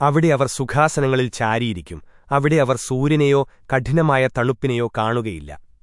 അവിടെ അവർ സുഖാസനങ്ങളിൽ ചാരിയിരിക്കും. അവിടെ അവർ സൂര്യനെയോ കഠിനമായ തണുപ്പിനെയോ കാണുകയില്ല.